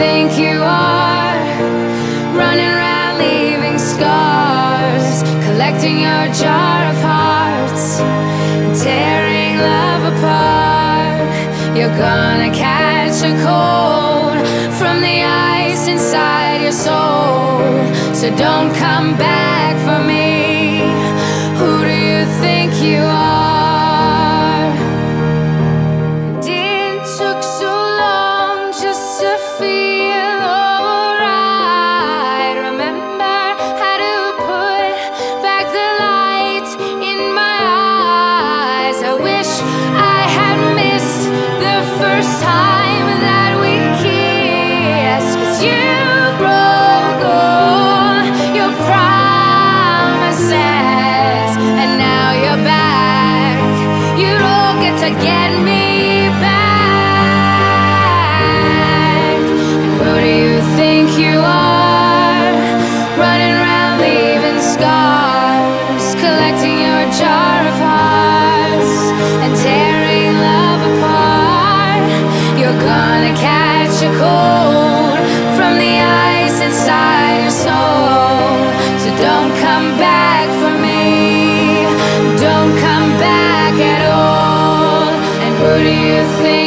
think you are? Running around leaving scars, collecting your jar of hearts, tearing love apart. You're gonna catch a cold from the ice inside your soul. So don't come back don't do you think?